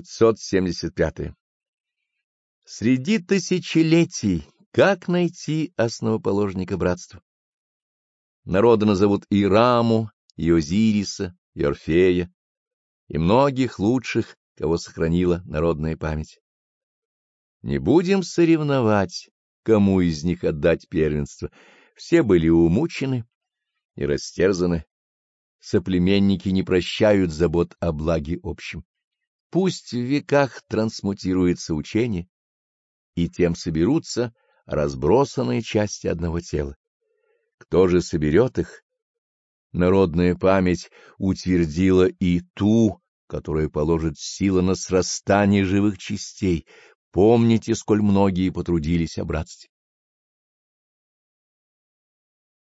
575. Среди тысячелетий как найти основоположника братства? Народы назовут и Раму, и Озириса, и Орфея, и многих лучших, кого сохранила народная память. Не будем соревновать, кому из них отдать первенство. Все были умучены и растерзаны. Соплеменники не прощают забот о благе общем. Пусть в веках трансмутируется учение, и тем соберутся разбросанные части одного тела. Кто же соберет их? Народная память утвердила и ту, которая положит сила на срастание живых частей. Помните, сколь многие потрудились о братстве.